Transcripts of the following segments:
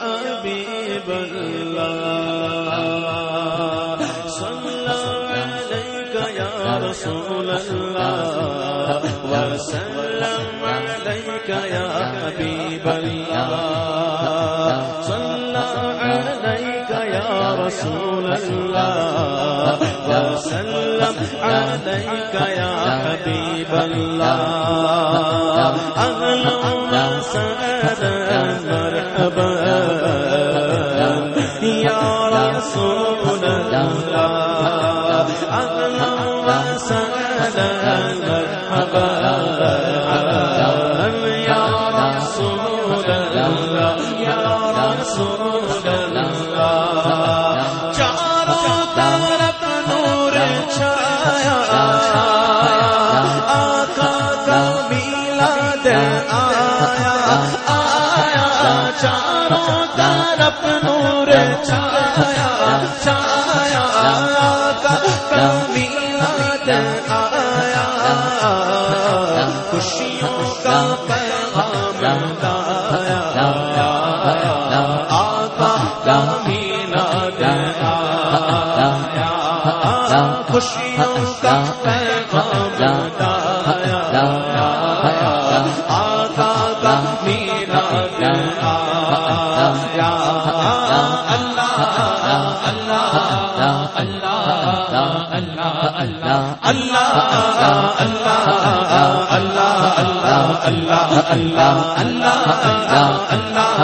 حبیب اللہ صلی علیک یا رسول اللہ وسلم علیک یا حبیب اللہ صلی علیک یا رسول اللہ وسلم علیک یا حبیب اللہ اهلا وسهلا مرحبا۔ رسول الله اهلا وسهلا، مرحبا يا رسول الله، يا رسول الله. چاروں طرف نور چھایا، آقا کا میلاد آیا چاروں طرف نور چھایا چھایا آیا۔ خوشیوں کا پیغام لایا آقا کا میلاد آیا خوشیوں کا پیغام لایا آقا کا میلاد آیا اللہ اللہ اللہ اللہ اللہ اللہ اللہ اللہ اللہ اللہ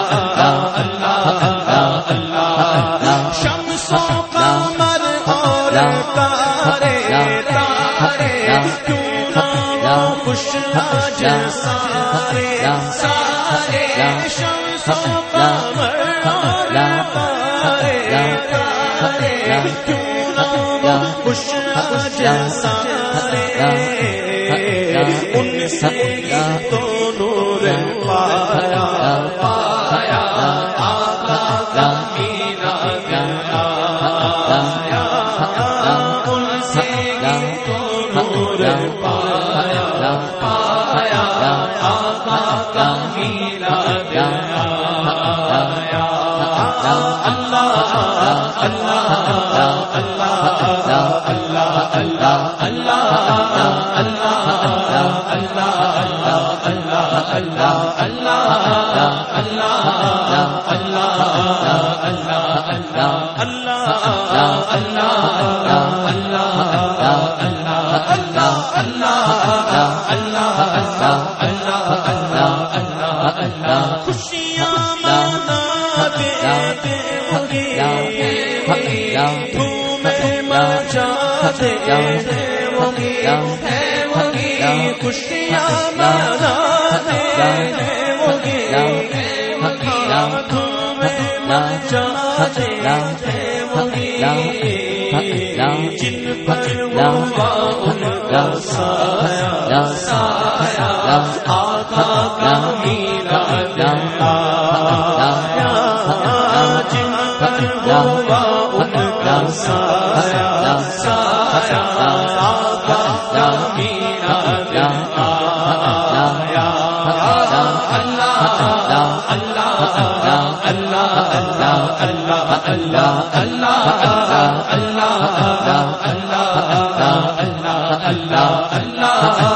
اللہ اللہ اللہ شمسوں کا مر اور تارے تارے کیوں نہ خوش آج سارے سارے ان سے تو نور پایا پایا آقا کا میرا گیا ان خوشیاں سایا سایا آقا کا میرا پر وہ ان کا سایہ سایہ آقا کا میلاد آیا اللہ اللہ اللہ اللہ اللہ اللہ اللہ اللہ اللہ اللہ اللہ اللہ اللہ اللہ اللہ